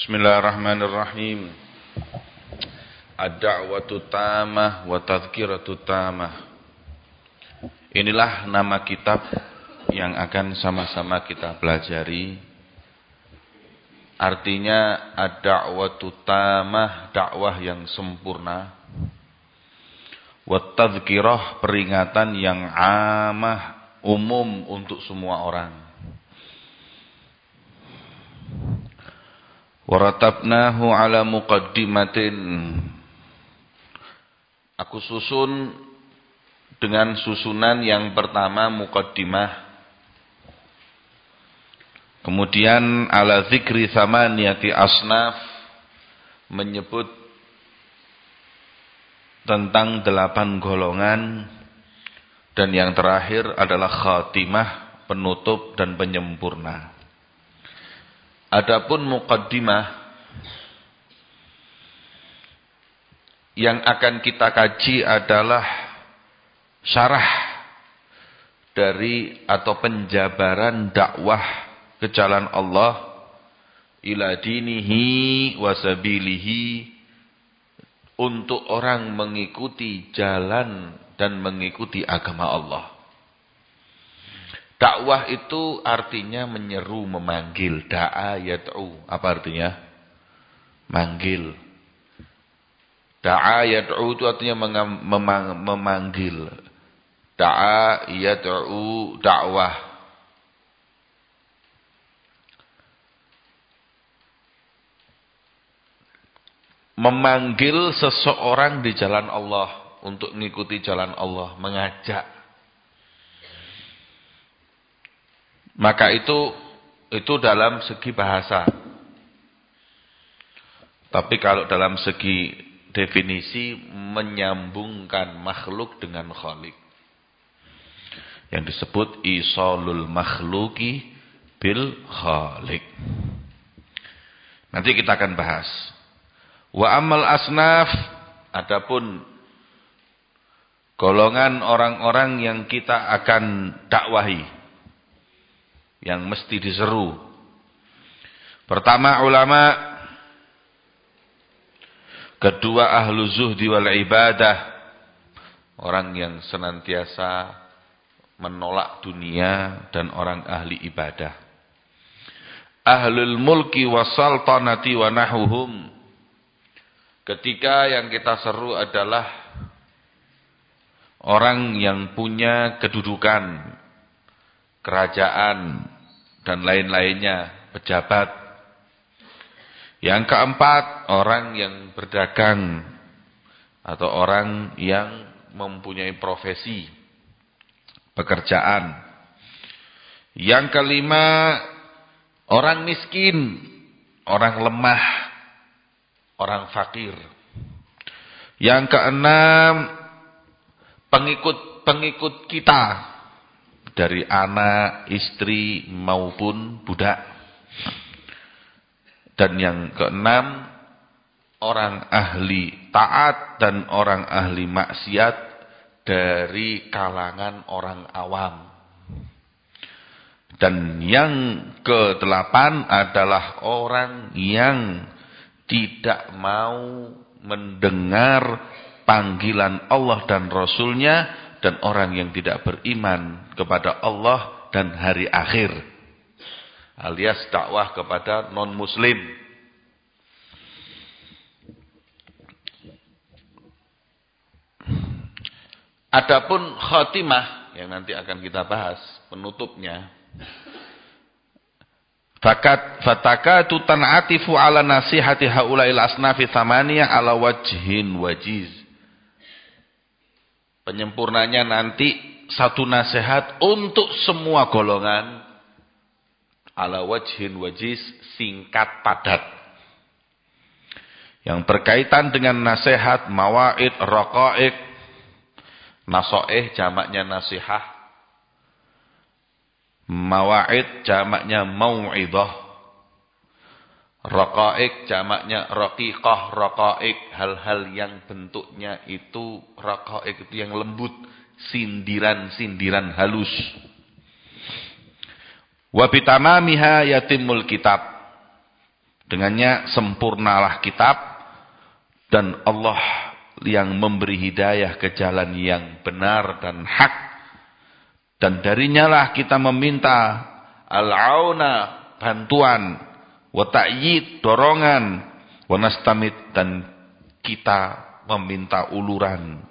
Bismillahirrahmanirrahim. Ad-da'watu tamah wa tadhkiratu tamah. Inilah nama kitab yang akan sama-sama kita pelajari. Artinya ad-da'watu tamah, dakwah yang sempurna. Wa tadhkirah, peringatan yang amah, umum untuk semua orang. Waratabnahu ala muqaddimatin. Aku susun dengan susunan yang pertama muqaddimah. Kemudian ala zikri samaniyati asnaf menyebut tentang delapan golongan dan yang terakhir adalah khatimah, penutup dan penyempurna. Adapun muqaddimah yang akan kita kaji adalah syarah dari atau penjabaran dakwah ke jalan Allah ila dinihi wasabilihi untuk orang mengikuti jalan dan mengikuti agama Allah. Dakwah itu artinya menyeru, memanggil. Da'a yad'u. Apa artinya? Manggil. Da'a yad'u itu artinya memanggil. Da'a yad'u dakwah. Memanggil seseorang di jalan Allah. Untuk mengikuti jalan Allah. Mengajak Maka itu itu dalam segi bahasa. Tapi kalau dalam segi definisi menyambungkan makhluk dengan khalik. Yang disebut isolul makhluki bil khalik. Nanti kita akan bahas. Wa amal asnaf adapun golongan orang-orang yang kita akan dakwahi yang mesti diseru. Pertama ulama, kedua ahlu zuhdi wal ibadah, orang yang senantiasa menolak dunia dan orang ahli ibadah. Ahlul mulki wasaltanati wa nahuhum. Ketika yang kita seru adalah orang yang punya kedudukan, kerajaan, dan lain-lainnya, pejabat. Yang keempat, orang yang berdagang atau orang yang mempunyai profesi, pekerjaan. Yang kelima, orang miskin, orang lemah, orang fakir. Yang keenam, pengikut-pengikut kita dari anak, istri maupun budak. Dan yang keenam, orang ahli taat dan orang ahli maksiat dari kalangan orang awam. Dan yang kedelapan adalah orang yang tidak mau mendengar panggilan Allah dan Rasulnya dan orang yang tidak beriman kepada Allah dan hari akhir alias dakwah kepada non muslim Adapun khatimah yang nanti akan kita bahas penutupnya Fakat fatakatu tan'atifu ala nasihati haula'il asnafi thamaniyah ala wajhin wajiz Penyempurnanya nanti satu nasihat untuk semua golongan ala wajhin wajiz singkat padat. Yang berkaitan dengan nasihat, mawaid, raqaik, nasoeh jamaknya nasihah. Mawaid jamaknya mau'idah. Raqaik jamaknya raqiqah, raqaik hal-hal yang bentuknya itu raqaik itu yang lembut, sindiran-sindiran halus. Wa bitamamiha yatimul kitab. Dengannya sempurnalah kitab dan Allah yang memberi hidayah ke jalan yang benar dan hak. Dan darinya lah kita meminta al-auna bantuan, wa ta'yid dorongan, wa nastamid dan kita meminta uluran.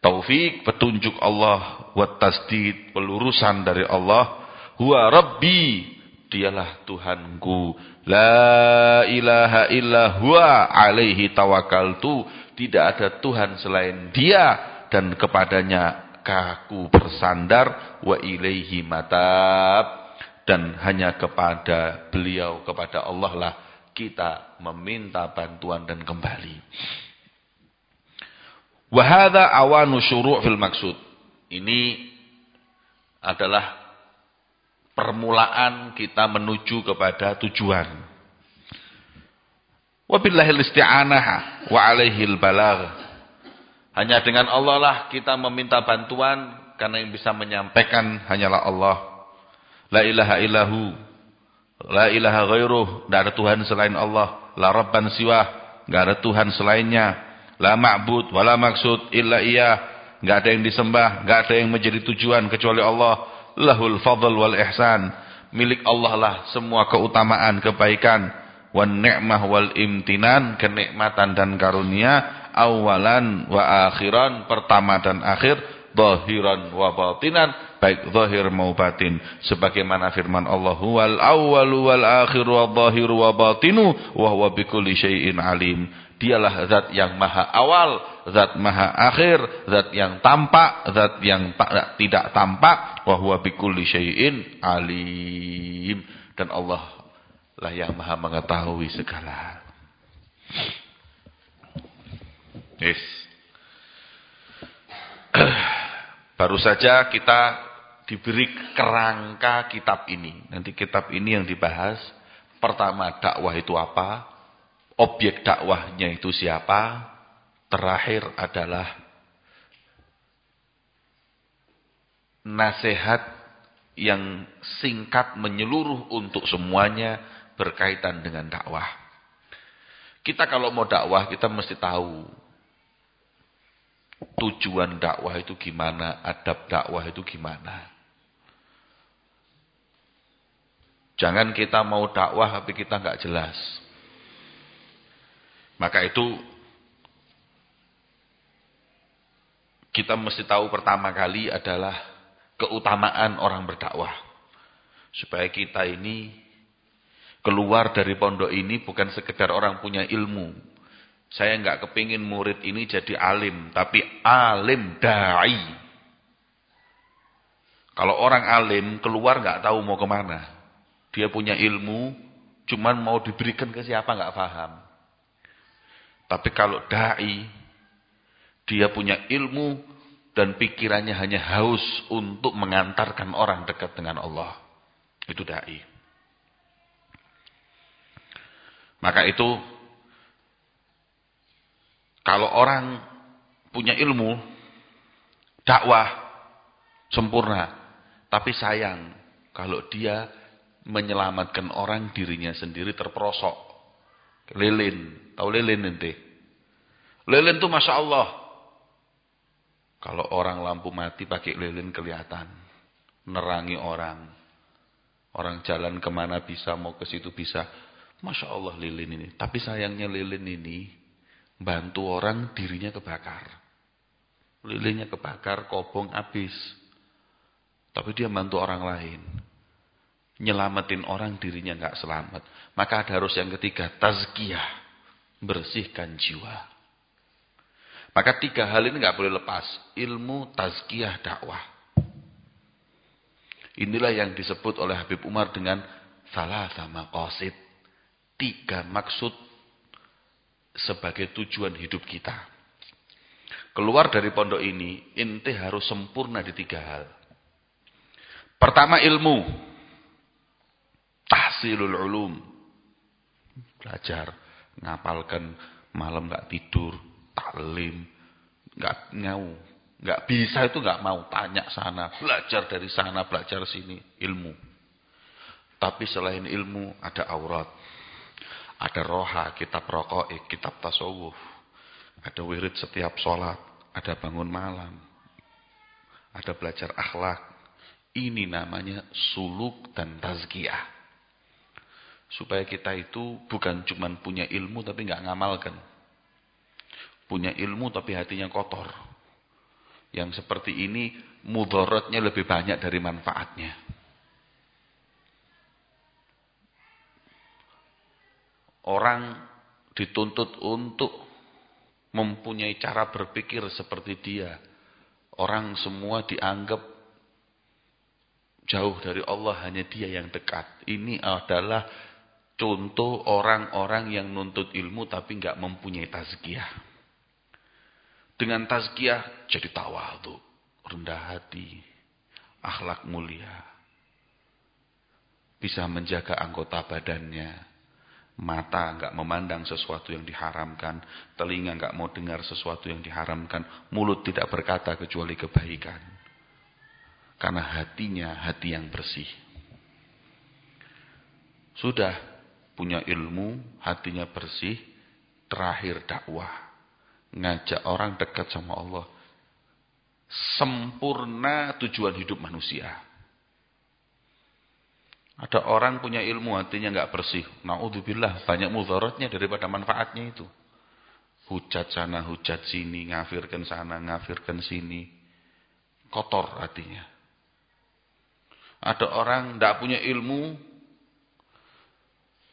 Taufik petunjuk Allah, wa tasdid pelurusan dari Allah. Huwa Rabbi, dialah Tuhanku. La ilaha illa huwa alaihi tawakaltu. Tidak ada Tuhan selain dia dan kepadanya kaku bersandar wa ilaihi matab dan hanya kepada beliau kepada Allah lah kita meminta bantuan dan kembali. Wahada awanu syuru' fil maksud. Ini adalah permulaan kita menuju kepada tujuan. Wabillahil isti'anah wa alaihil balagh. Hanya dengan Allah lah kita meminta bantuan karena yang bisa menyampaikan hanyalah Allah. La ilaha illahu. La ilaha ghairuh. Tidak ada Tuhan selain Allah. La rabban siwah. Tidak ada Tuhan selainnya. La ma'bud wala maksud illa iya. Enggak ada yang disembah, enggak ada yang menjadi tujuan kecuali Allah. Lahul fadl wal ihsan. Milik Allah lah semua keutamaan, kebaikan. Wan ni'mah wal imtinan, kenikmatan dan karunia. Awalan wa akhiran, pertama dan akhir. Zahiran wa batinan, baik zahir mau batin. Sebagaimana firman Allah, wal awwalu wal akhiru wa zahiru wa batinu, wa huwa bikulli syai'in alim. Dialah zat yang maha awal, zat maha akhir, zat yang tampak, zat yang tidak tampak. Wahuwa bikulli syai'in alim. Dan Allah lah yang maha mengetahui segala. Yes. Baru saja kita diberi kerangka kitab ini. Nanti kitab ini yang dibahas. Pertama dakwah itu apa? objek dakwahnya itu siapa? Terakhir adalah nasihat yang singkat menyeluruh untuk semuanya berkaitan dengan dakwah. Kita kalau mau dakwah kita mesti tahu tujuan dakwah itu gimana, adab dakwah itu gimana. Jangan kita mau dakwah tapi kita nggak jelas. Maka itu kita mesti tahu pertama kali adalah keutamaan orang berdakwah. Supaya kita ini keluar dari pondok ini bukan sekedar orang punya ilmu. Saya enggak kepingin murid ini jadi alim, tapi alim da'i. Kalau orang alim keluar enggak tahu mau ke mana. Dia punya ilmu, cuman mau diberikan ke siapa enggak paham. Tapi kalau da'i, dia punya ilmu dan pikirannya hanya haus untuk mengantarkan orang dekat dengan Allah. Itu da'i. Maka itu, kalau orang punya ilmu, dakwah sempurna. Tapi sayang, kalau dia menyelamatkan orang dirinya sendiri terperosok. Lilin. Tahu lilin nanti? Lilin itu Masya Allah. Kalau orang lampu mati pakai lilin kelihatan. Nerangi orang. Orang jalan ke mana bisa, mau ke situ bisa. Masya Allah lilin ini. Tapi sayangnya lilin ini bantu orang dirinya kebakar. Lilinnya kebakar, kobong habis. Tapi dia bantu orang lain nyelamatin orang dirinya nggak selamat. Maka ada harus yang ketiga, tazkiyah, bersihkan jiwa. Maka tiga hal ini nggak boleh lepas, ilmu, tazkiyah, dakwah. Inilah yang disebut oleh Habib Umar dengan salah sama qasid. Tiga maksud sebagai tujuan hidup kita. Keluar dari pondok ini, inti harus sempurna di tiga hal. Pertama ilmu tahsilul ulum. Belajar, ngapalkan malam nggak tidur, taklim, nggak ngau, nggak bisa itu nggak mau tanya sana, belajar dari sana, belajar sini, ilmu. Tapi selain ilmu ada aurat. Ada roha, kitab rokok, kitab tasawuf. Ada wirid setiap sholat. Ada bangun malam. Ada belajar akhlak. Ini namanya suluk dan tazkiyah. Supaya kita itu bukan cuma punya ilmu tapi nggak ngamalkan. Punya ilmu tapi hatinya kotor. Yang seperti ini mudorotnya lebih banyak dari manfaatnya. Orang dituntut untuk mempunyai cara berpikir seperti dia. Orang semua dianggap jauh dari Allah, hanya dia yang dekat. Ini adalah contoh orang-orang yang nuntut ilmu tapi nggak mempunyai tazkiyah. Dengan tazkiyah jadi tawadu, rendah hati, akhlak mulia. Bisa menjaga anggota badannya. Mata enggak memandang sesuatu yang diharamkan, telinga enggak mau dengar sesuatu yang diharamkan, mulut tidak berkata kecuali kebaikan. Karena hatinya hati yang bersih. Sudah punya ilmu, hatinya bersih, terakhir dakwah ngajak orang dekat sama Allah. Sempurna tujuan hidup manusia. Ada orang punya ilmu hatinya nggak bersih. Naudzubillah banyak mudaratnya daripada manfaatnya itu. Hujat sana, hujat sini, ngafirkan sana, ngafirkan sini. Kotor hatinya. Ada orang tidak punya ilmu,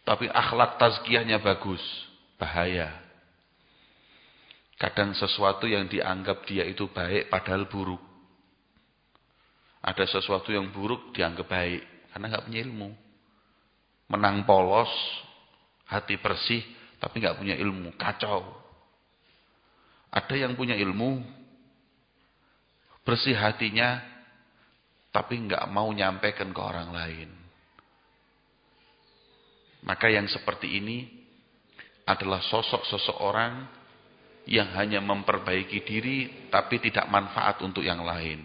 tapi akhlak tazkiyahnya bagus. Bahaya. Kadang sesuatu yang dianggap dia itu baik padahal buruk. Ada sesuatu yang buruk dianggap baik karena nggak punya ilmu. Menang polos, hati bersih tapi nggak punya ilmu, kacau. Ada yang punya ilmu, bersih hatinya tapi nggak mau nyampaikan ke orang lain. Maka yang seperti ini adalah sosok-sosok orang yang hanya memperbaiki diri tapi tidak manfaat untuk yang lain.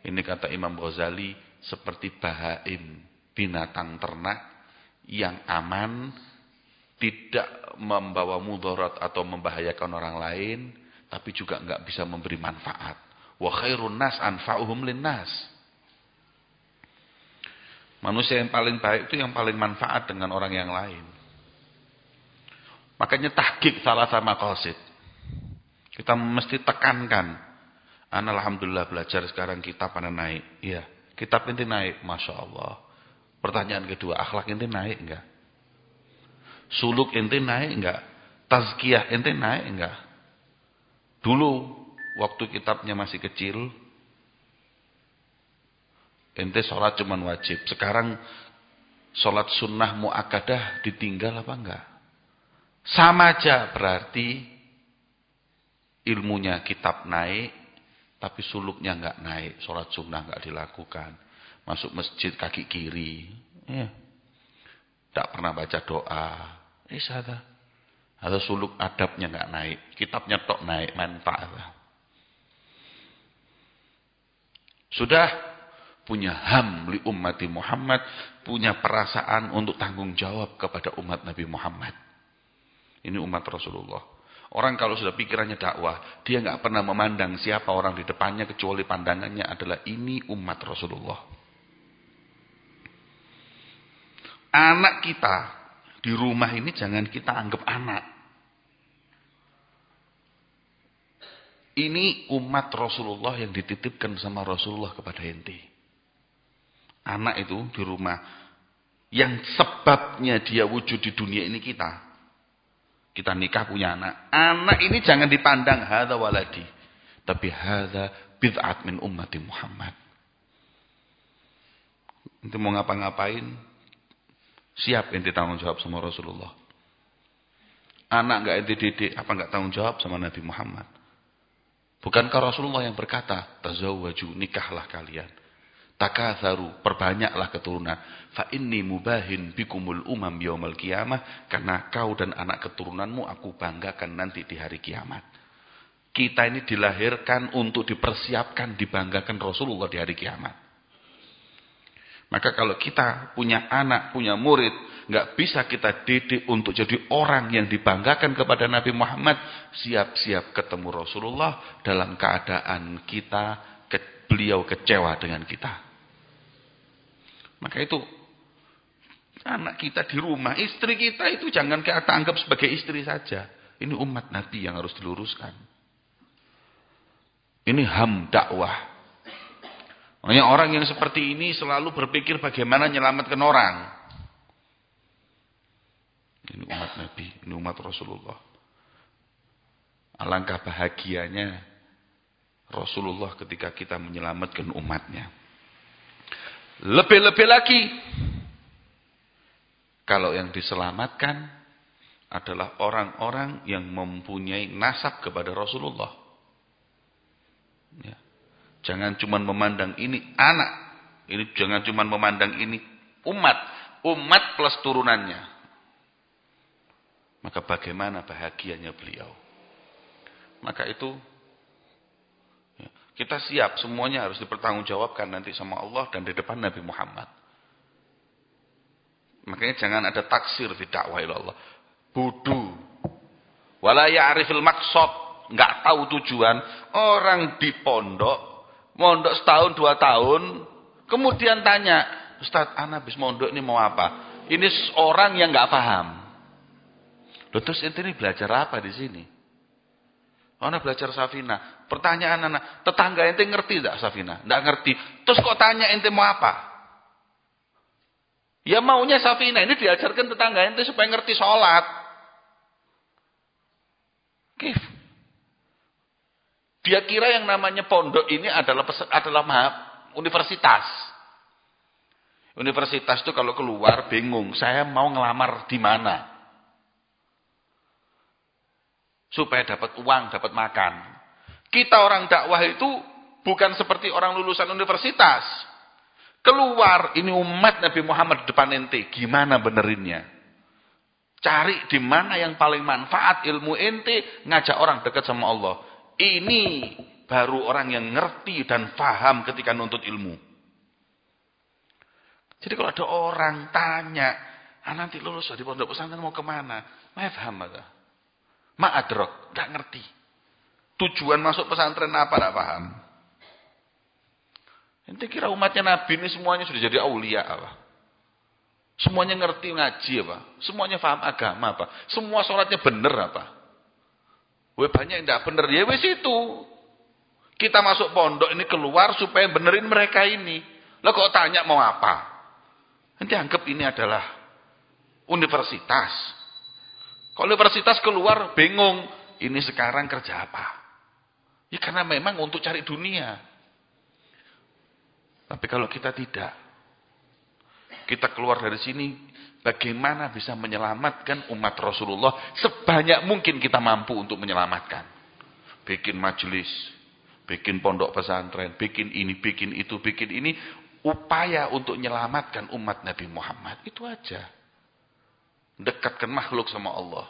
Ini kata Imam Ghazali seperti bahaim, binatang ternak yang aman, tidak membawa mudarat atau membahayakan orang lain, tapi juga enggak bisa memberi manfaat. Wa khairun nas anfa'uhum linnas. Manusia yang paling baik itu yang paling manfaat dengan orang yang lain. Makanya tahqiq salah sama qasid. Kita mesti tekankan. An alhamdulillah belajar sekarang kita pada naik. Iya, kitab inti naik, masya Allah. Pertanyaan kedua, akhlak inti naik enggak? Suluk inti naik enggak? Tazkiyah inti naik enggak? Dulu waktu kitabnya masih kecil, ente sholat cuman wajib. Sekarang sholat sunnah mu'akadah ditinggal apa enggak? Sama aja berarti ilmunya kitab naik, tapi suluknya enggak naik, sholat sunnah enggak dilakukan. Masuk masjid kaki kiri, ya. Tak pernah baca doa. Eh, ada. Atau suluk adabnya enggak naik, kitabnya tok naik, manfaat. Sudah punya ham li ummati Muhammad, punya perasaan untuk tanggung jawab kepada umat Nabi Muhammad. Ini umat Rasulullah. Orang kalau sudah pikirannya dakwah, dia nggak pernah memandang siapa orang di depannya kecuali pandangannya adalah ini umat Rasulullah. Anak kita di rumah ini jangan kita anggap anak. Ini umat Rasulullah yang dititipkan sama Rasulullah kepada ente. Anak itu di rumah yang sebabnya dia wujud di dunia ini kita. Kita nikah punya anak. Anak ini jangan dipandang hadza waladi. Tapi hadza bid'at min ummati Muhammad. Nanti mau ngapa-ngapain, siap ente tanggung jawab sama Rasulullah. Anak enggak ente didik, apa enggak tanggung jawab sama Nabi Muhammad. Bukankah Rasulullah yang berkata, tazawwaju, nikahlah kalian. Takatharu, perbanyaklah keturunan. Fa inni mubahin bikumul umam yaumal kiamah. Karena kau dan anak keturunanmu aku banggakan nanti di hari kiamat. Kita ini dilahirkan untuk dipersiapkan, dibanggakan Rasulullah di hari kiamat. Maka kalau kita punya anak, punya murid, nggak bisa kita didik untuk jadi orang yang dibanggakan kepada Nabi Muhammad, siap-siap ketemu Rasulullah dalam keadaan kita, beliau kecewa dengan kita. Maka itu anak kita di rumah, istri kita itu jangan kita anggap sebagai istri saja. Ini umat Nabi yang harus diluruskan. Ini ham dakwah. Makanya orang yang seperti ini selalu berpikir bagaimana menyelamatkan orang. Ini umat Nabi, ini umat Rasulullah. Alangkah bahagianya Rasulullah ketika kita menyelamatkan umatnya. Lebih-lebih lagi, kalau yang diselamatkan adalah orang-orang yang mempunyai nasab kepada Rasulullah. Ya. Jangan cuma memandang ini anak. Ini jangan cuma memandang ini umat. Umat plus turunannya. Maka bagaimana bahagianya beliau. Maka itu kita siap semuanya harus dipertanggungjawabkan nanti sama Allah dan di depan Nabi Muhammad. Makanya jangan ada taksir di dakwah Allah. Budu. Wala ya'rifil maksud. Enggak tahu tujuan. Orang di pondok mondok setahun dua tahun, kemudian tanya, Ustaz, anak habis mondok ini mau apa? Ini orang yang nggak paham. Loh, terus ini belajar apa di sini? Anak belajar Safina. Pertanyaan anak, tetangga ente ngerti tidak Safina? Tidak ngerti. Terus kok tanya ente mau apa? Ya maunya Safina ini diajarkan tetangga ente supaya ngerti sholat. Kif. Dia kira yang namanya pondok ini adalah adalah maaf, universitas. Universitas itu kalau keluar bingung, saya mau ngelamar di mana? Supaya dapat uang, dapat makan. Kita orang dakwah itu bukan seperti orang lulusan universitas. Keluar, ini umat Nabi Muhammad di depan ente. Gimana benerinnya? Cari di mana yang paling manfaat ilmu ente, ngajak orang dekat sama Allah. Ini baru orang yang ngerti dan faham ketika nuntut ilmu. Jadi kalau ada orang tanya, ah nanti lulus dari pondok pesantren mau ke mana? Ma faham ada. Ma adrok, tidak ngerti. Tujuan masuk pesantren apa tidak paham. Nanti kira umatnya Nabi ini semuanya sudah jadi aulia apa? Semuanya ngerti ngaji apa? Semuanya paham agama apa? Semua sholatnya benar apa? Weh banyak yang tidak benar. Ya wes itu. Kita masuk pondok ini keluar supaya benerin mereka ini. Lo kok tanya mau apa? Nanti anggap ini adalah universitas. Kalau universitas keluar bingung. Ini sekarang kerja apa? Ya karena memang untuk cari dunia. Tapi kalau kita tidak. Kita keluar dari sini Bagaimana bisa menyelamatkan umat Rasulullah sebanyak mungkin kita mampu untuk menyelamatkan. Bikin majelis, bikin pondok pesantren, bikin ini, bikin itu, bikin ini. Upaya untuk menyelamatkan umat Nabi Muhammad. Itu aja. Dekatkan makhluk sama Allah.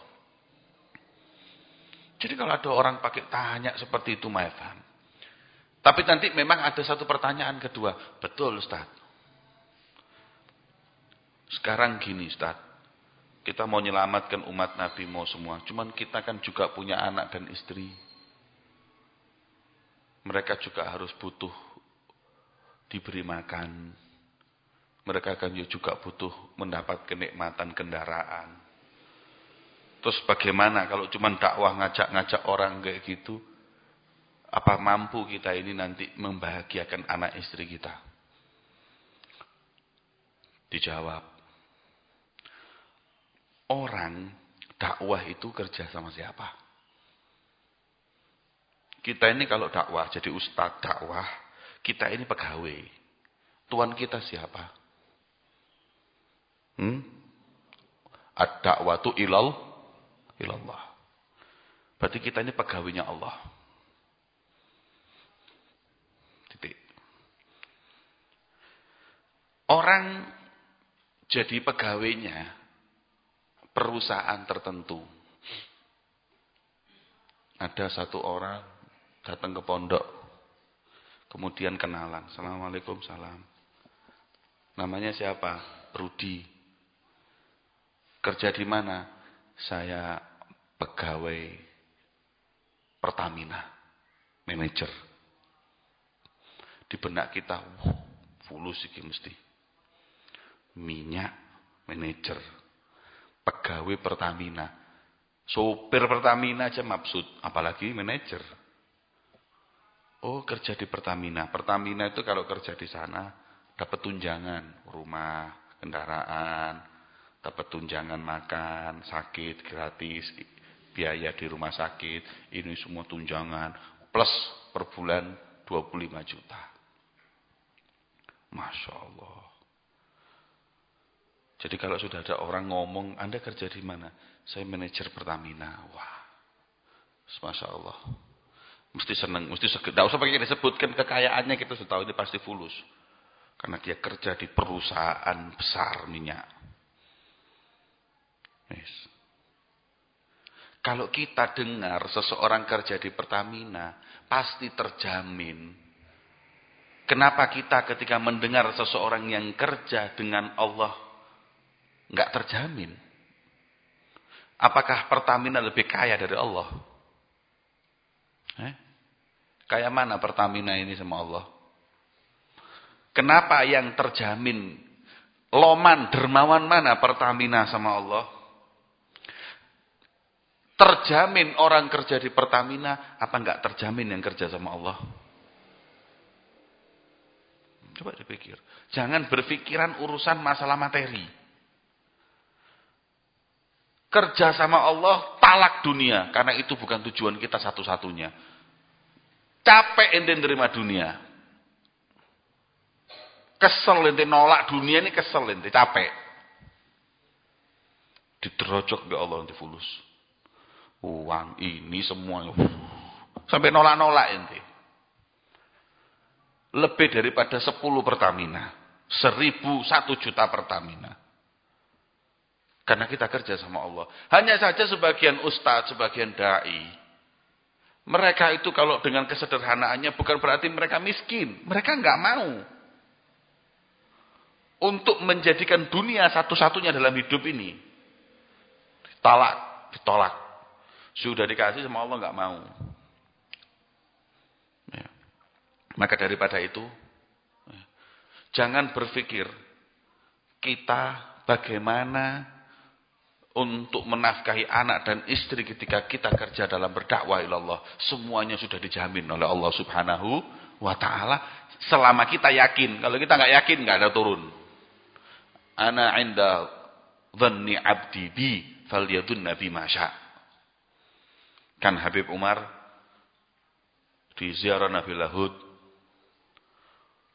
Jadi kalau ada orang pakai tanya seperti itu, Maefam. Tapi nanti memang ada satu pertanyaan kedua. Betul Ustaz. Sekarang gini Ustaz. Kita mau menyelamatkan umat Nabi mau semua. Cuman kita kan juga punya anak dan istri. Mereka juga harus butuh diberi makan. Mereka kan juga butuh mendapat kenikmatan kendaraan. Terus bagaimana kalau cuma dakwah ngajak-ngajak orang kayak gitu? Apa mampu kita ini nanti membahagiakan anak istri kita? Dijawab, orang dakwah itu kerja sama siapa? Kita ini kalau dakwah, jadi ustadz dakwah, kita ini pegawai. Tuan kita siapa? Hmm? Ad-da'watu ilal ilallah. Berarti kita ini pegawainya Allah. Titik. Orang jadi pegawainya perusahaan tertentu. Ada satu orang datang ke pondok, kemudian kenalan. Assalamualaikum salam. Namanya siapa? Rudi. Kerja di mana? Saya pegawai Pertamina, manajer. Di benak kita, wuh, fulus iki mesti. Minyak, manajer. Pegawai Pertamina. Sopir Pertamina aja maksud, apalagi manajer. Oh, kerja di Pertamina. Pertamina itu kalau kerja di sana dapat tunjangan, rumah, kendaraan, dapat tunjangan makan, sakit gratis, biaya di rumah sakit, ini semua tunjangan plus per bulan 25 juta. Masya Allah. Jadi kalau sudah ada orang ngomong, Anda kerja di mana? Saya manajer Pertamina. Wah, Masya Allah. Mesti senang, mesti seger. Tidak usah pakai disebutkan kekayaannya kita sudah tahu ini pasti fulus. Karena dia kerja di perusahaan besar minyak. Yes. Kalau kita dengar seseorang kerja di Pertamina, pasti terjamin. Kenapa kita ketika mendengar seseorang yang kerja dengan Allah, nggak terjamin? Apakah Pertamina lebih kaya dari Allah? Eh? Kayak mana Pertamina ini sama Allah? Kenapa yang terjamin loman dermawan mana Pertamina sama Allah? Terjamin orang kerja di Pertamina, apa enggak terjamin yang kerja sama Allah? Coba dipikir. Jangan berpikiran urusan masalah materi. Kerja sama Allah, talak dunia. Karena itu bukan tujuan kita satu-satunya. Capek ente nerima dunia. Kesel ente nolak dunia ini kesel ente, capek. Diterojok ke Allah ente fulus. Uang ini semuanya. Sampai nolak-nolak ente. Lebih daripada 10 Pertamina. Seribu, satu juta Pertamina. Karena kita kerja sama Allah. Hanya saja sebagian ustadz, sebagian da'i mereka itu kalau dengan kesederhanaannya bukan berarti mereka miskin. Mereka nggak mau. Untuk menjadikan dunia satu-satunya dalam hidup ini. Ditolak, ditolak. Sudah dikasih sama Allah nggak mau. Ya. Maka daripada itu, ya, jangan berpikir kita bagaimana untuk menafkahi anak dan istri ketika kita kerja dalam berdakwah ilallah. Semuanya sudah dijamin oleh Allah subhanahu wa ta'ala. Selama kita yakin. Kalau kita nggak yakin, nggak ada turun. Ana inda dhanni abdi bi falyadun nabi masya. Kan Habib Umar di ziarah Nabi Lahud.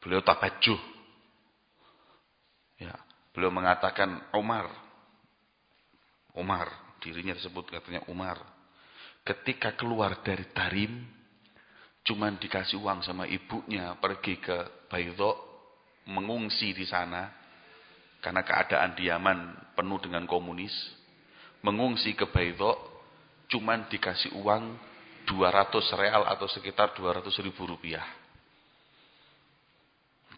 Beliau tapajuh. Ya, beliau mengatakan Umar Umar, dirinya tersebut katanya Umar. Ketika keluar dari Tarim, cuman dikasih uang sama ibunya pergi ke Baydho, mengungsi di sana, karena keadaan di Yaman penuh dengan komunis, mengungsi ke Baydho, cuman dikasih uang 200 real atau sekitar 200 ribu rupiah.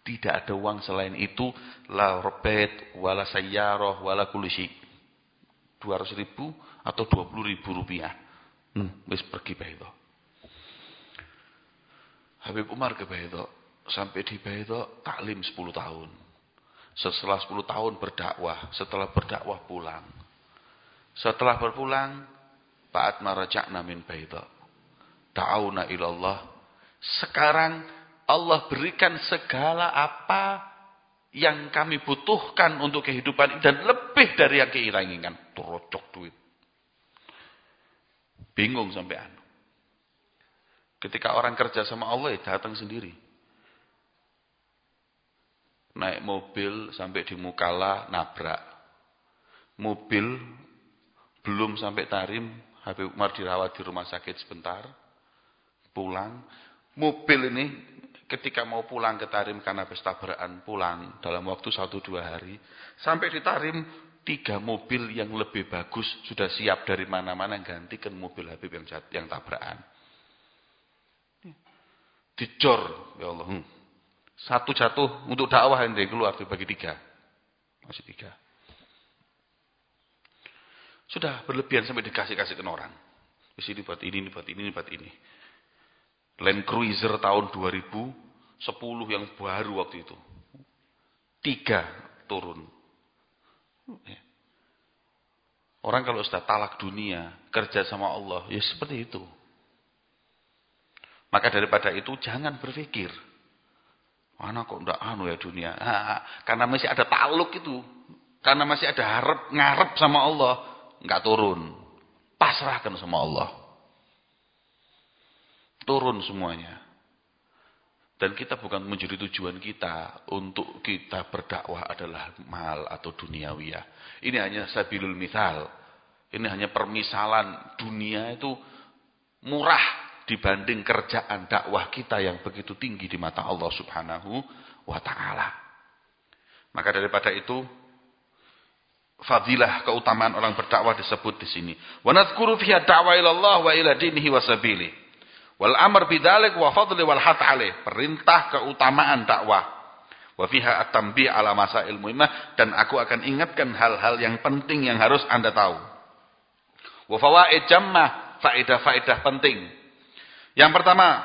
Tidak ada uang selain itu, la robet, wala sayyaroh, wala kulusi. 200 ribu atau 20 ribu rupiah. Hmm, wis pergi Baito. Habib Umar ke Baito. Sampai di Baito taklim 10 tahun. Setelah 10 tahun berdakwah. Setelah berdakwah pulang. Setelah berpulang. Ba'at maraja'na min Baito. Ta'awna ilallah. Sekarang Allah berikan segala apa yang kami butuhkan untuk kehidupan dan lebih dari yang kita inginkan. Terocok duit. Bingung sampai anu. Ketika orang kerja sama Allah, ya datang sendiri. Naik mobil sampai di Mukala, nabrak. Mobil belum sampai Tarim, Habib Umar dirawat di rumah sakit sebentar. Pulang. Mobil ini ketika mau pulang ke Tarim karena pesta beraan pulang dalam waktu satu dua hari. Sampai di Tarim, tiga mobil yang lebih bagus sudah siap dari mana-mana gantikan mobil Habib yang, yang tabrakan. Dicor, ya Allah. Hmm. Satu jatuh untuk dakwah yang dari keluar dibagi tiga. Masih tiga. Sudah berlebihan sampai dikasih-kasih ke orang. Di sini buat ini, ini buat ini, ini buat ini. Land Cruiser tahun 2010 yang baru waktu itu. Tiga turun. Ya. Orang kalau sudah talak dunia, kerja sama Allah, ya seperti itu. Maka daripada itu jangan berpikir. Mana kok enggak anu ya dunia. Ha, karena masih ada taluk itu. Karena masih ada harap ngarep sama Allah. Enggak turun. Pasrahkan sama Allah. Turun semuanya. Dan kita bukan menjadi tujuan kita untuk kita berdakwah adalah mal atau duniawiyah. Ini hanya sabilul misal. Ini hanya permisalan dunia itu murah dibanding kerjaan dakwah kita yang begitu tinggi di mata Allah Subhanahu wa taala. Maka daripada itu fadilah keutamaan orang berdakwah disebut di sini. Wa nadhkuru fiha da'wa ila Allah wa ila dinihi wa sabilihi. Wal amr bidzalik wa fadli wal hat Perintah keutamaan dakwah. Wa fiha at-tanbih ala masail muhimmah dan aku akan ingatkan hal-hal yang penting yang harus Anda tahu. Wa fawaid jammah, faedah-faedah penting. Yang pertama,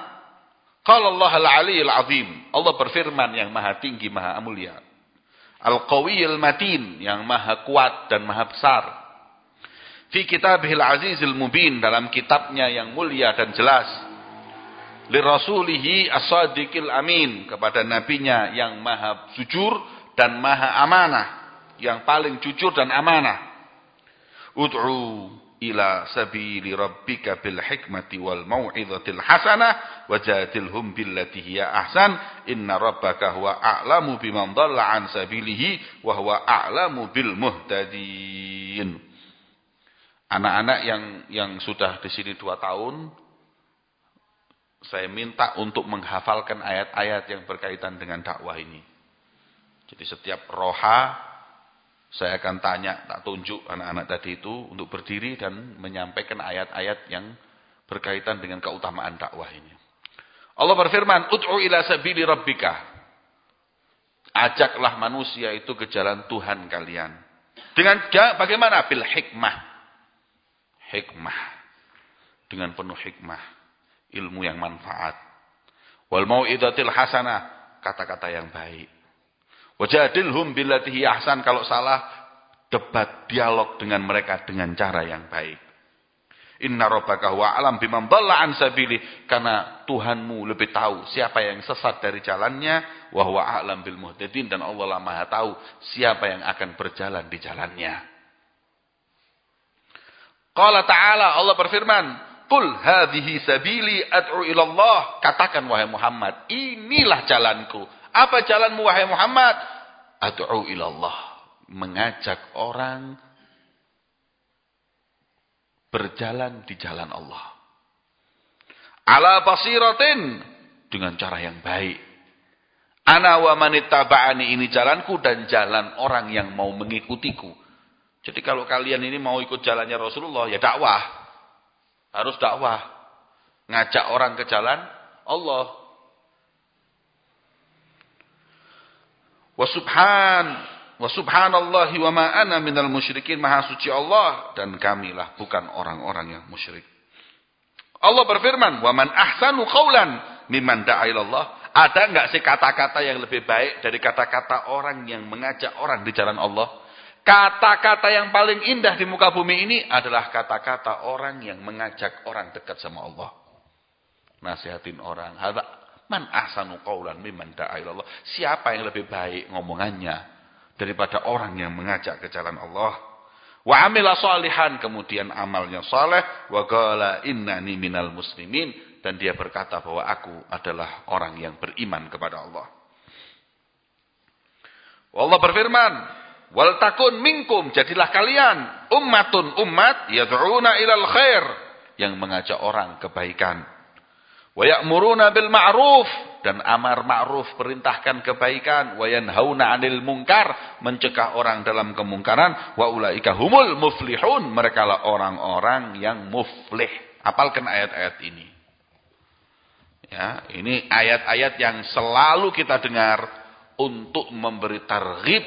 qala Allah al-'aliyyul 'azim. Allah berfirman yang maha tinggi, maha mulia. Al-qawiyul matin, yang maha kuat dan maha besar. Fi kitabihil azizil mubin, dalam kitabnya yang mulia dan jelas. Lirasulihi as-sadiqil amin kepada nabinya yang maha jujur dan maha amanah. Yang paling jujur dan amanah. Ud'u ila sabili rabbika bil hikmati wal mau'izatil hasanah wajadilhum billati hiya ahsan inna rabbaka huwa a'lamu biman dhalla an sabilihi wa huwa a'lamu bil muhtadin anak-anak yang yang sudah di sini dua tahun saya minta untuk menghafalkan ayat-ayat yang berkaitan dengan dakwah ini. Jadi setiap roha saya akan tanya, tak tunjuk anak-anak tadi itu untuk berdiri dan menyampaikan ayat-ayat yang berkaitan dengan keutamaan dakwah ini. Allah berfirman, "Ud'u ila sabili rabbika." Ajaklah manusia itu ke jalan Tuhan kalian. Dengan bagaimana? Bil hikmah. Hikmah. Dengan penuh hikmah ilmu yang manfaat. Wal mau'idatil hasanah, kata-kata yang baik. Wajadilhum billatihi ahsan kalau salah debat dialog dengan mereka dengan cara yang baik. Inna rabbaka huwa alam biman sabili karena Tuhanmu lebih tahu siapa yang sesat dari jalannya wa huwa a'lam bil muhtadin dan Allah lah Maha tahu siapa yang akan berjalan di jalannya. Qala ta'ala Allah berfirman Qul hadhihi sabili ad'u ilallah. Katakan wahai Muhammad, inilah jalanku. Apa jalanmu wahai Muhammad? Ad'u ilallah. Mengajak orang berjalan di jalan Allah. Ala basiratin dengan cara yang baik. Ana wa manittaba'ani ini jalanku dan jalan orang yang mau mengikutiku. Jadi kalau kalian ini mau ikut jalannya Rasulullah ya dakwah. Harus dakwah. Ngajak orang ke jalan Allah. Wa subhan wa subhanallahi wa ma ana minal musyrikin. Maha suci Allah dan kamilah bukan orang-orang yang musyrik. Allah berfirman, "Wa man ahsanu qawlan mimman da'a Allah." Ada enggak sih kata-kata yang lebih baik dari kata-kata orang yang mengajak orang di jalan Allah? Kata-kata yang paling indah di muka bumi ini adalah kata-kata orang yang mengajak orang dekat sama Allah. Nasihatin orang. Man ahsanu qawlan mimman da'a Allah. Siapa yang lebih baik ngomongannya daripada orang yang mengajak ke jalan Allah? Wa amila salihan kemudian amalnya saleh wa qala innani minal muslimin dan dia berkata bahwa aku adalah orang yang beriman kepada Allah. Allah berfirman, Wal takun minkum, jadilah kalian ummatun umat yad'una ilal khair yang mengajak orang kebaikan. Wa ya'muruna bil ma'ruf dan amar ma'ruf perintahkan kebaikan, wa yanhauna 'anil munkar mencegah orang dalam kemungkaran, wa ulaika humul muflihun, mereka lah orang-orang yang muflih. Apalkan ayat-ayat ini. Ya, ini ayat-ayat yang selalu kita dengar untuk memberi targhib,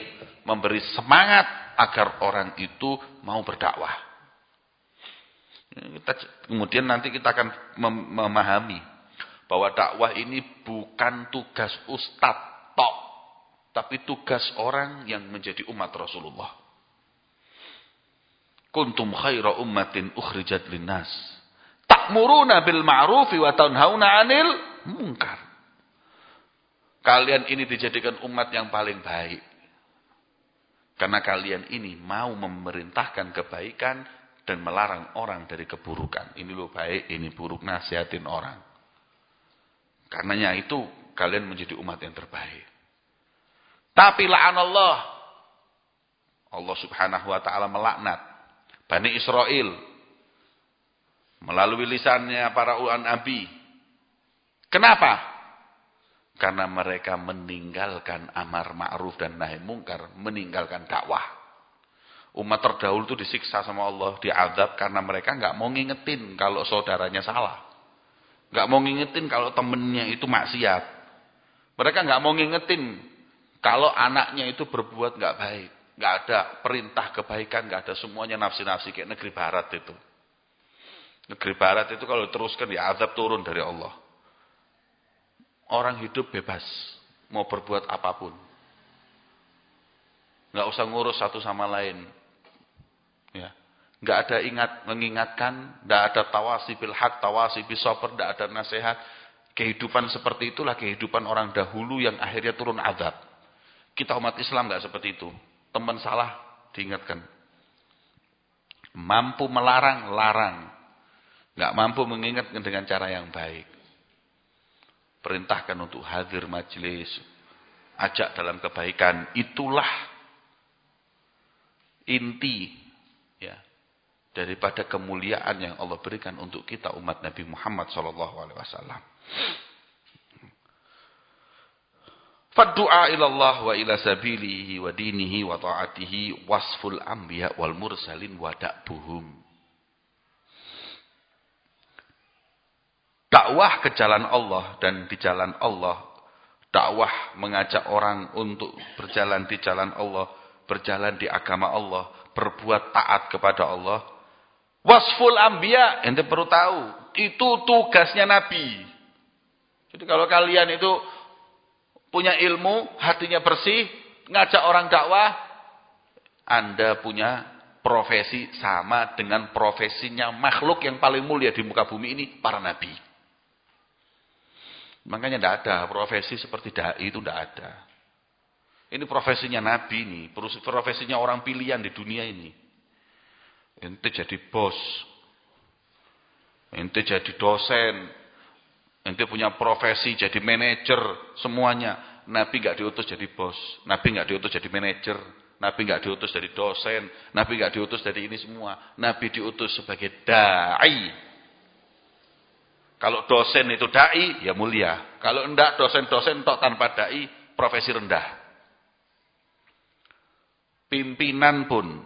memberi semangat agar orang itu mau berdakwah. Kita, kemudian nanti kita akan memahami bahwa dakwah ini bukan tugas ustadz tok, tapi tugas orang yang menjadi umat Rasulullah. Kuntum khaira ummatin ukhrijat linnas Ta'muruna bil ma'rufi wa tanhauna 'anil munkar. Kalian ini dijadikan umat yang paling baik. Karena kalian ini mau memerintahkan kebaikan dan melarang orang dari keburukan. Ini lo baik, ini buruk, nasihatin orang. Karenanya itu kalian menjadi umat yang terbaik. Tapi la'an Allah. Allah subhanahu wa ta'ala melaknat. Bani Israel melalui lisannya para ulan nabi. Kenapa? Karena mereka meninggalkan amar ma'ruf dan nahi mungkar, meninggalkan dakwah. Umat terdahulu itu disiksa sama Allah, diadab karena mereka nggak mau ngingetin kalau saudaranya salah. Nggak mau ngingetin kalau temennya itu maksiat. Mereka nggak mau ngingetin kalau anaknya itu berbuat nggak baik. nggak ada perintah kebaikan, nggak ada semuanya nafsi-nafsi kayak negeri barat itu. Negeri barat itu kalau teruskan ya azab turun dari Allah. Orang hidup bebas. Mau berbuat apa pun. Nggak usah ngurus satu sama lain. Nggak ada ingat mengingatkan, nggak ada tawasi bil hak, tawasi bil soper, nggak ada nasihat. Kehidupan seperti itulah kehidupan orang dahulu yang akhirnya turun azab. Kita umat Islam nggak seperti itu. Teman salah diingatkan. Mampu melarang, larang. Nggak mampu mengingat dengan cara yang baik. Perintahkan untuk hadir majelis. Ajak dalam kebaikan. Itulah inti daripada kemuliaan yang Allah berikan untuk kita umat Nabi Muhammad sallallahu alaihi wasallam. Faddu'a ilallah wa ila sabilihi wa dinihi wa ta'atihi wasful anbiya wal mursalin wa da'buhum. dakwah ke jalan Allah dan di jalan Allah dakwah mengajak orang untuk berjalan di jalan Allah berjalan di agama Allah berbuat taat kepada Allah wasful ambia ente perlu tahu itu tugasnya nabi jadi kalau kalian itu punya ilmu hatinya bersih ngajak orang dakwah anda punya profesi sama dengan profesinya makhluk yang paling mulia di muka bumi ini para nabi Makanya tidak ada profesi seperti dai itu tidak ada. Ini profesinya nabi nih, profesinya orang pilihan di dunia ini. Ente jadi bos. Ente jadi dosen. Ente punya profesi jadi manajer semuanya. Nabi nggak diutus jadi bos, Nabi nggak diutus jadi manajer, Nabi nggak diutus jadi dosen, Nabi nggak diutus jadi ini semua. Nabi diutus sebagai dai, kalau dosen itu dai, ya mulia. Kalau enggak dosen-dosen tok tanpa dai, profesi rendah. Pimpinan pun,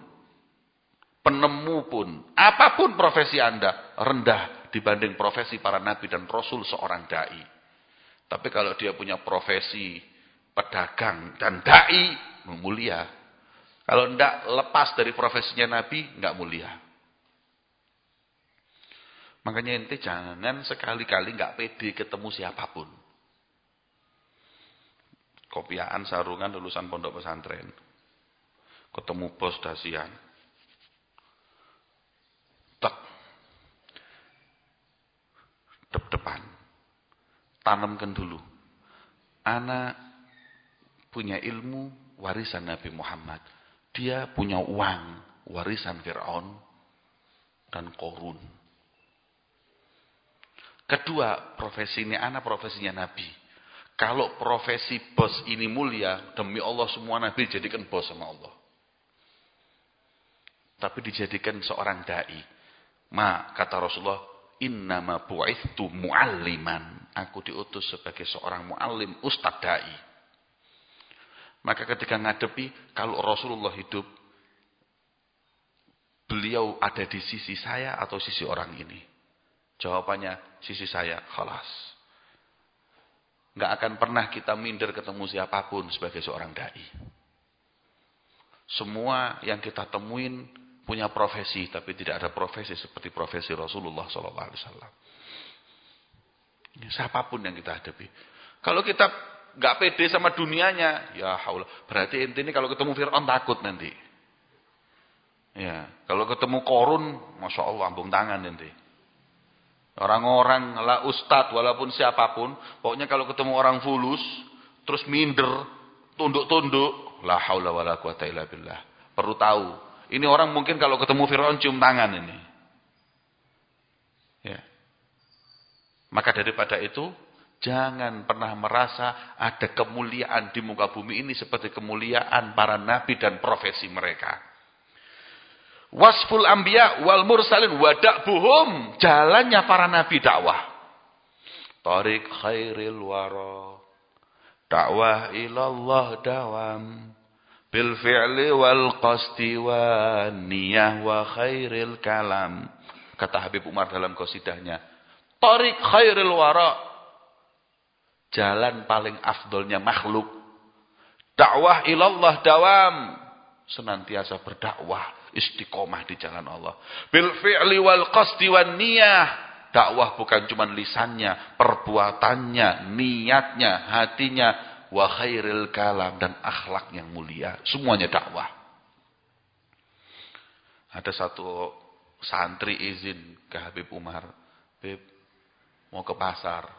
penemu pun, apa pun profesi Anda, rendah dibanding profesi para nabi dan rasul seorang dai. Tapi kalau dia punya profesi pedagang dan dai, mulia. Kalau enggak lepas dari profesinya nabi, enggak mulia. Makanya ente jangan sekali-kali nggak pede ketemu siapa pun. Kopiaan sarungan lulusan pondok pesantren. Ketemu bos dasian. Dep-depan. Tanamkan dulu. Anak punya ilmu warisan Nabi Muhammad. Dia punya uang warisan Fir'aun dan Korun. Kedua, profesi ini anak profesinya Nabi. Kalau profesi bos ini mulia, demi Allah semua Nabi dijadikan bos sama Allah. Tapi dijadikan seorang da'i. Ma, kata Rasulullah, innama bu'ithtu mu'alliman. Aku diutus sebagai seorang mu'allim, ustad da'i. Maka ketika ngadepi, kalau Rasulullah hidup, beliau ada di sisi saya atau sisi orang ini. Jawabannya sisi saya khalas. nggak akan pernah kita minder ketemu siapa pun sebagai seorang dai. Semua yang kita temuin punya profesi, tapi tidak ada profesi seperti profesi Rasulullah SAW. Siapa pun yang kita hadapi. Kalau kita nggak pede sama dunianya, ya Allah. Berarti intinya kalau ketemu Fir'aun takut nanti. Ya, kalau ketemu Korun, masya Allah, ambung tangan nanti. Orang-orang lah ustadz walaupun siapa pun, pokoknya kalau ketemu orang fulus, terus minder, tunduk-tunduk, la haula wala quwata illa billah. Perlu tahu, ini orang mungkin kalau ketemu Firaun cium tangan ini. Ya. Maka daripada itu, jangan pernah merasa ada kemuliaan di muka bumi ini seperti kemuliaan para nabi dan profesi mereka. Wasful anbiya wal mursalin wadak buhum. Jalannya para nabi dakwah. Tarik khairil wara. Dakwah ilallah dawam bil fi'li wal qasdi wa niyah wa khairil kalam. Kata Habib Umar dalam qasidahnya. Tarik khairil wara. Jalan paling afdolnya makhluk. Dakwah ilallah dawam. Senantiasa berdakwah. Istiqomah di jalan Allah. Bil fi'li wal qasdi wa niyah. Dakwah bukan cuma lisannya, perbuatannya, niatnya, hatinya, wa khairil kalam dan akhlak yang mulia. Semuanya dakwah. Ada satu santri izin ke Habib Umar. Habib, mau ke pasar.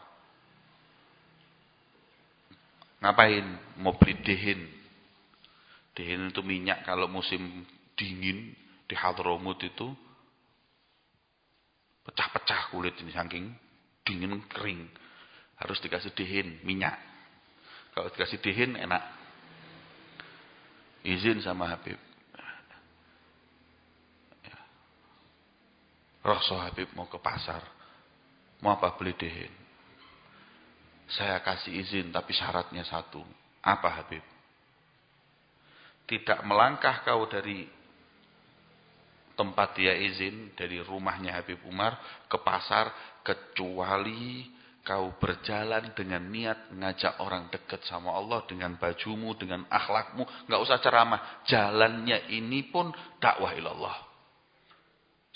Ngapain? Mau beli dehin. Dehin itu minyak kalau musim dingin di Hadramut itu pecah-pecah kulit ini saking dingin kering. Harus dikasih dehin, minyak. Kalau dikasih dihin enak. Izin sama Habib. Ya. Rasul Habib mau ke pasar. Mau apa beli dihin. Saya kasih izin tapi syaratnya satu. Apa Habib? Tidak melangkah kau dari tempat dia izin dari rumahnya Habib Umar ke pasar kecuali kau berjalan dengan niat ngajak orang dekat sama Allah dengan bajumu, dengan akhlakmu, nggak usah ceramah. Jalannya ini pun dakwah ilallah.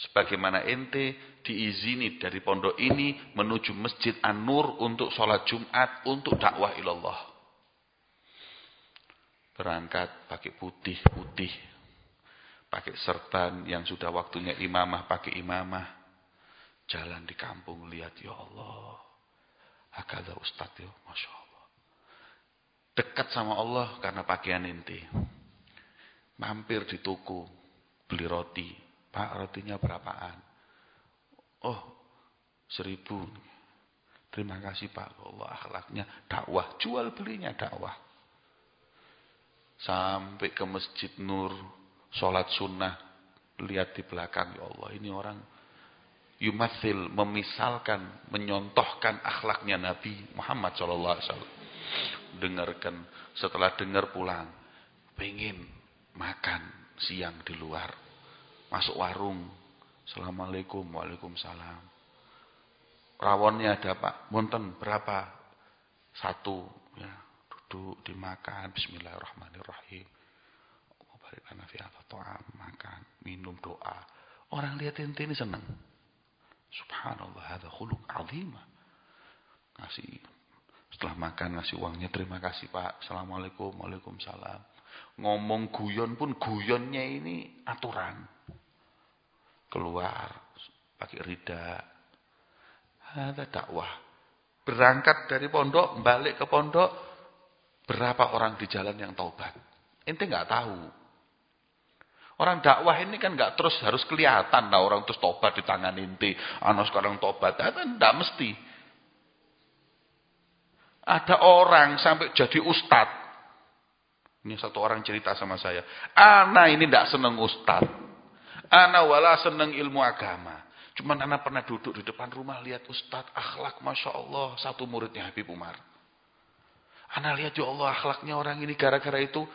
Sebagaimana ente diizini dari pondok ini menuju Masjid An-Nur untuk sholat Jumat, untuk dakwah ilallah. Berangkat pakai putih-putih. Pakai serban yang sudah waktunya imamah, pakai imamah. Jalan di kampung, lihat ya Allah Hakada Ustaz ya, Masya Allah. Dekat sama Allah karena pakaian inti. Mampir di toko, beli roti. Pak, rotinya berapaan? Oh, seribu. Terima kasih Pak. Allah akhlaknya dakwah. Jual belinya dakwah. Sampai ke Masjid Nur. Sholat sunnah. Lihat di belakang. Ya Allah, ini orang yumathil memisalkan, menyontohkan akhlaknya Nabi Muhammad SAW. Dengarkan, setelah dengar pulang, pengen makan siang di luar, masuk warung, Assalamualaikum, Waalaikumsalam. Rawonnya ada Pak, monten berapa? Satu, ya, duduk dimakan, Bismillahirrahmanirrahim. makan, minum doa. Orang lihat ini senang. Subhanallah, ada khuluk azimah. Ngasih setelah makan ngasih uangnya terima kasih Pak. Assalamualaikum, Waalaikumsalam. Ngomong guyon pun guyonnya ini aturan. Keluar pakai rida. Ada dakwah. Berangkat dari pondok, balik ke pondok, berapa orang di jalan yang taubat? Ente nggak tahu. Orang dakwah ini kan nggak terus harus kelihatan lah orang terus tobat di tangan inti. Anak sekarang tobat, kan tidak mesti. Ada orang sampai jadi ustad. Ini satu orang cerita sama saya. Ana ini tidak seneng ustad. Ana wala seneng ilmu agama. Cuman anak pernah duduk di depan rumah lihat ustad akhlak masya Allah satu muridnya Habib Umar. Ana lihat ya Allah akhlaknya orang ini gara-gara itu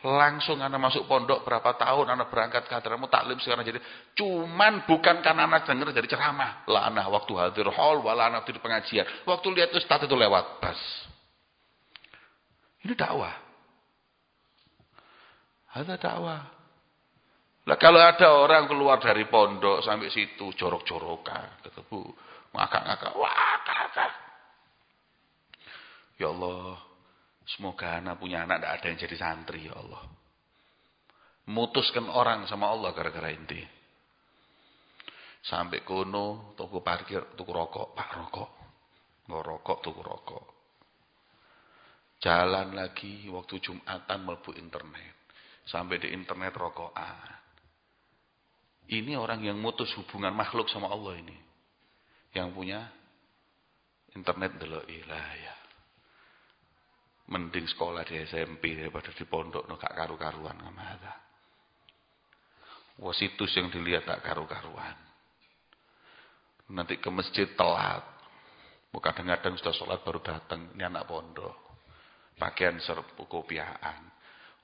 Langsung anak masuk pondok berapa tahun, anak berangkat ke hadramu taklim sekarang jadi. Cuman bukan karena anak dengar jadi ceramah. Lah anak waktu hadir hall, wala anak di pengajian. Waktu lihat ustaz itu lewat, bas. Ini dakwah. Ada dakwah. Lah kalau ada orang keluar dari pondok sampai situ jorok-jorokan, ketemu ngakak-ngakak, wah kakak. Ya Allah, Semoga anak punya anak tidak ada yang jadi santri ya Allah. Mutuskan orang sama Allah gara-gara inti. Sampai kono, toko parkir, toko rokok, pak rokok. Nggak rokok, toko rokok. Jalan lagi waktu Jumatan melbu internet. Sampai di internet rokokan. Ini orang yang mutus hubungan makhluk sama Allah ini. Yang punya internet dulu ilah ya. Mending sekolah di SMP daripada di pondok no gak karu-karuan ngamada. Wah situs yang dilihat tak karu-karuan. Nanti ke masjid telat. Bukan kadang-kadang sudah sholat baru datang. Ini anak pondok. Pakaian serpu kopiaan.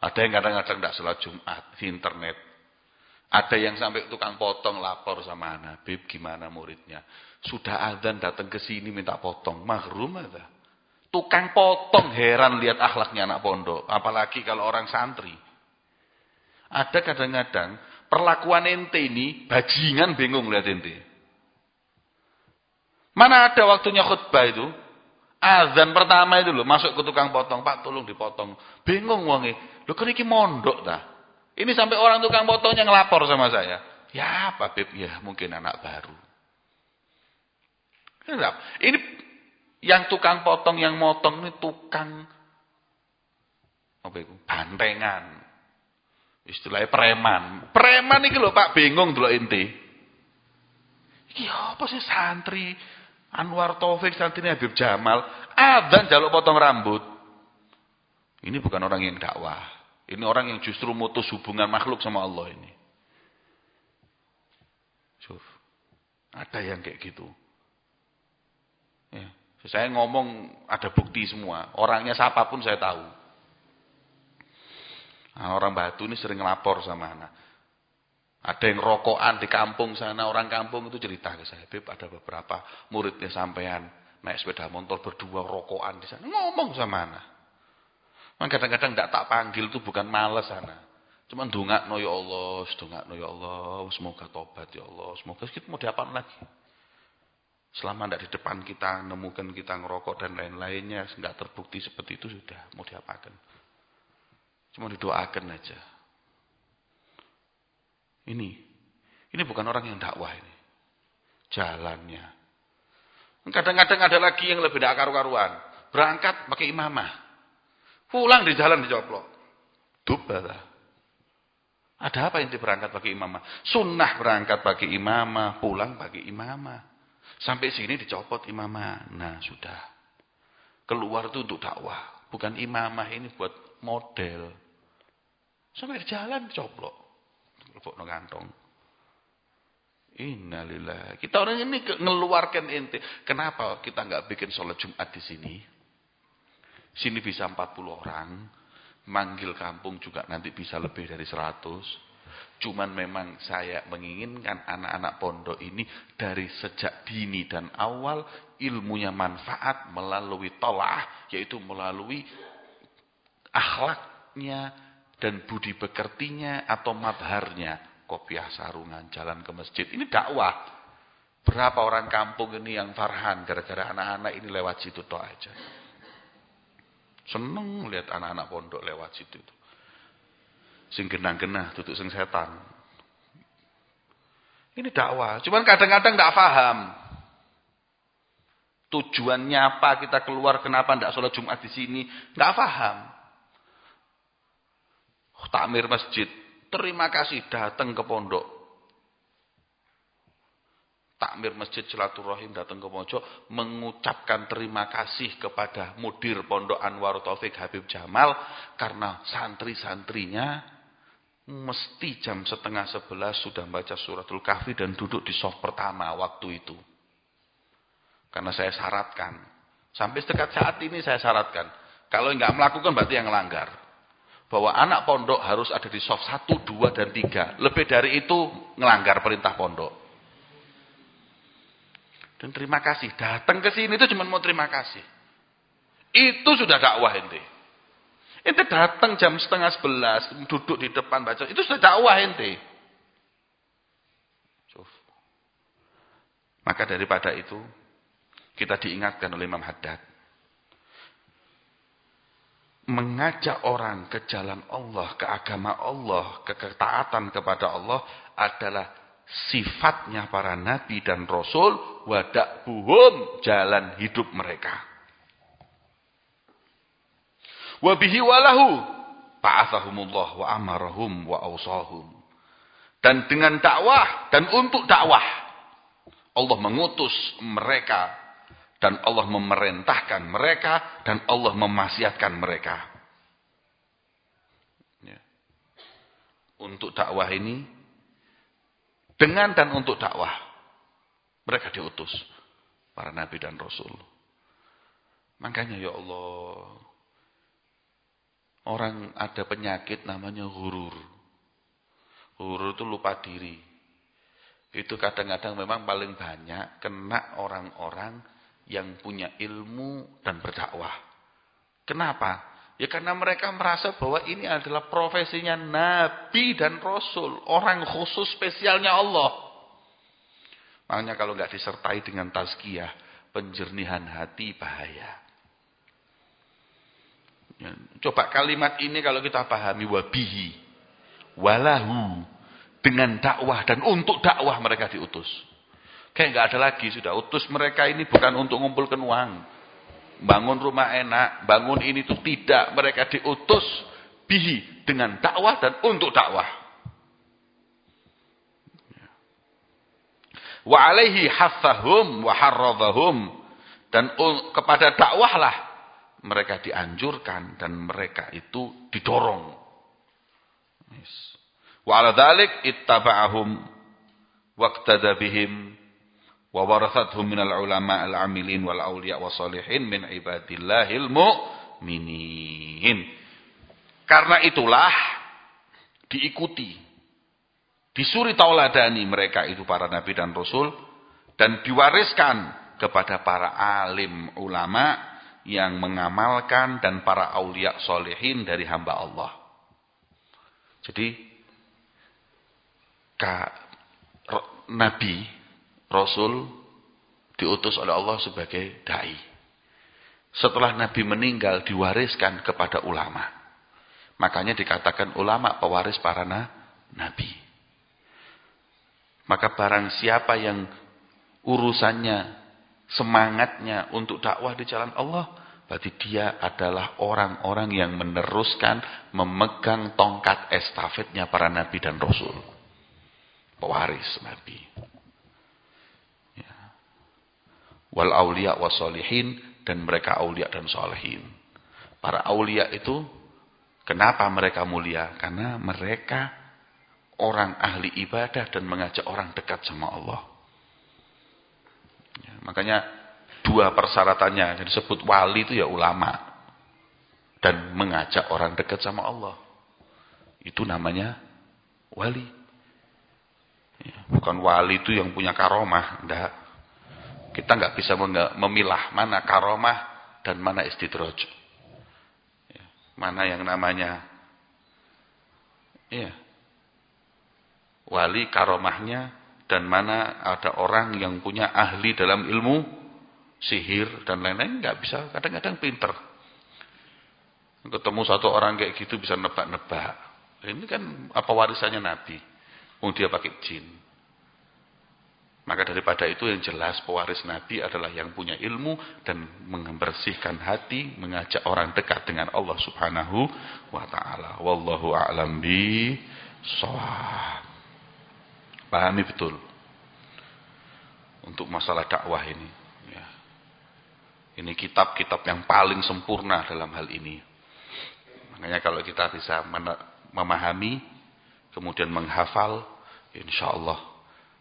Ada yang kadang-kadang tidak sholat Jumat di internet. Ada yang sampai tukang potong lapor sama anak. Bib gimana muridnya. Sudah adzan datang ke sini minta potong. Mahrum ada. Tukang potong heran lihat akhlaknya anak pondok. Apalagi kalau orang santri. Ada kadang-kadang perlakuan ente ini bajingan bingung lihat ente. Mana ada waktunya khutbah itu? Azan pertama itu loh, masuk ke tukang potong, Pak tolong dipotong. Bingung wonge. Lho kan iki mondok dah. Ini sampai orang tukang potongnya ngelapor sama saya. Ya, Pak Bib, ya mungkin anak baru. Ini yang tukang potong, yang motong ini tukang apa itu? Bantengan. Istilahnya preman. Preman ini lho Pak bingung dulu inti. Iya apa sih santri Anwar Taufik santri Habib Jamal adzan jaluk potong rambut. Ini bukan orang yang dakwah. Ini orang yang justru mutus hubungan makhluk sama Allah ini. Ada yang kayak gitu. Ya. Saya ngomong ada bukti semua. Orangnya siapa pun saya tahu. Nah, orang Batu ini sering lapor sama anak. Ada yang rokokan di kampung sana, orang kampung itu cerita ke saya. Beb, ada beberapa muridnya sampean naik sepeda motor berdua rokokan di sana. Ngomong sama anak. kadang-kadang tidak tak panggil itu bukan males sana. Cuma dungak no ya Allah, dungak no ya Allah, semoga tobat ya Allah, semoga kita mau diapain lagi. Selama tidak di depan kita, nemukan kita ngerokok dan lain-lainnya, nggak terbukti seperti itu sudah, mau diapakan. Cuma didoakan aja. Ini, ini bukan orang yang dakwah ini. Jalannya. Kadang-kadang ada lagi yang lebih tidak karu-karuan. Berangkat pakai imamah. Pulang di jalan dicoplok. Dubala. Ada apa yang berangkat pakai imamah? Sunnah berangkat pakai imamah, pulang pakai imamah. Sampai sini dicopot imamah. Nah sudah. Keluar itu untuk dakwah. Bukan imamah ini buat model. Sampai jalan coplok. Lepok no kantong. Innalillah. Kita orang ini ngeluarkan inti. Kenapa kita nggak bikin sholat Jumat di sini? Sini bisa 40 orang. Manggil kampung juga nanti bisa lebih dari 100. Cuman memang saya menginginkan anak-anak pondok ini dari sejak dini dan awal ilmunya manfaat melalui tolah, yaitu melalui akhlaknya dan budi pekertinya atau madharnya. Kopiah sarungan, jalan ke masjid. Ini dakwah. Berapa orang kampung ini yang farhan gara-gara anak-anak ini lewat situ toh aja. Seneng lihat anak-anak pondok lewat situ. Itu sing genah-genah tutup sing setan. Ini dakwah. Cuman kadang-kadang tidak paham. Tujuannya apa kita keluar, kenapa tidak sholat Jumat di sini. Tidak paham. Takmir masjid. Terima kasih datang ke pondok. Takmir masjid silaturahim datang ke pojok. Mengucapkan terima kasih kepada mudir pondok Anwar Taufik Habib Jamal. Karena santri-santrinya mesti jam setengah sebelas sudah baca suratul kahfi dan duduk di soft pertama waktu itu. Karena saya syaratkan. Sampai sedekat saat ini saya syaratkan. Kalau enggak melakukan berarti yang melanggar. bahwa anak pondok harus ada di soft 1, 2, dan 3. Lebih dari itu ngelanggar perintah pondok. Dan terima kasih. Datang ke sini itu cuma mau terima kasih. Itu sudah dakwah ente. Ente datang jam setengah sebelas, duduk di depan baca. Itu sudah dakwah ente. Maka daripada itu, kita diingatkan oleh Imam Haddad mengajak orang ke jalan Allah, ke agama Allah, ke ketaatan kepada Allah adalah sifatnya para nabi dan rasul wadak buhum jalan hidup mereka. Wabihi walahu ba'athahumullah wa amarahum wa awsahum. Dan dengan dakwah dan untuk dakwah Allah mengutus mereka dan Allah memerintahkan mereka dan Allah memaksiatkan mereka. Ya. Untuk dakwah ini dengan dan untuk dakwah mereka diutus para nabi dan rasul. Makanya ya Allah orang ada penyakit namanya hurur. Hurur itu lupa diri. Itu kadang-kadang memang paling banyak kena orang-orang yang punya ilmu dan berdakwah. Kenapa? Ya karena mereka merasa bahwa ini adalah profesinya nabi dan rasul, orang khusus spesialnya Allah. Makanya kalau nggak disertai dengan tazkiyah, penjernihan hati bahaya. Coba kalimat ini kalau kita pahami wabihi, walahu, dengan dakwah dan untuk dakwah mereka diutus. Kayak nggak ada lagi sudah. Utus mereka ini bukan untuk ngumpulkan uang. Bangun rumah enak, bangun ini tuh tidak. Mereka diutus bihi dengan dakwah dan untuk dakwah. Wa alaihi wa harradhahum. Dan kepada dakwahlah mereka dianjurkan dan mereka itu didorong. Wa ala dhalik ittaba'ahum waqtada bihim wa warathatuhum minal ulama al-amilin wal awliya wa salihin min ibadillahil mu'minin. Karena itulah diikuti, disuri tauladani mereka itu para nabi dan rasul dan diwariskan kepada para alim ulama yang mengamalkan dan para aulia solehin dari hamba Allah. Jadi nabi Rasul diutus oleh Allah sebagai dai. Setelah Nabi meninggal diwariskan kepada ulama. Makanya dikatakan ulama pewaris para na, nabi. Maka barang siapa yang urusannya, semangatnya untuk dakwah di jalan Allah, berarti dia adalah orang-orang yang meneruskan, memegang tongkat estafetnya para nabi dan rasul. Pewaris nabi. wal aulia wasolihin dan mereka aulia dan solehin. Para aulia itu kenapa mereka mulia? Karena mereka orang ahli ibadah dan mengajak orang dekat sama Allah. Ya, makanya dua persyaratannya yang disebut wali itu ya ulama dan mengajak orang dekat sama Allah. Itu namanya wali. Ya, bukan wali itu yang punya karomah, enggak. Kita nggak bisa memilah mana karomah dan mana istidroj. Ya, mana yang namanya ya, wali karomahnya dan mana ada orang yang punya ahli dalam ilmu sihir dan lain-lain nggak bisa. Kadang-kadang pinter. Ketemu satu orang kayak gitu bisa nebak-nebak. Ini kan apa warisannya Nabi? Oh dia pakai jin. Maka daripada itu yang jelas pewaris Nabi adalah yang punya ilmu dan membersihkan hati, mengajak orang dekat dengan Allah Subhanahu wa taala. Wallahu a'lam bi shawab. Pahami betul. Untuk masalah dakwah ini, ya. Ini kitab-kitab yang paling sempurna dalam hal ini. Makanya kalau kita bisa memahami, kemudian menghafal, insyaallah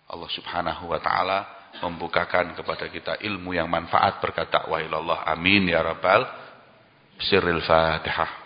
Allah Subhanahu wa taala membukakan kepada kita ilmu yang manfaat berkat dakwah ilallah. Amin ya rabbal sirril Fatihah.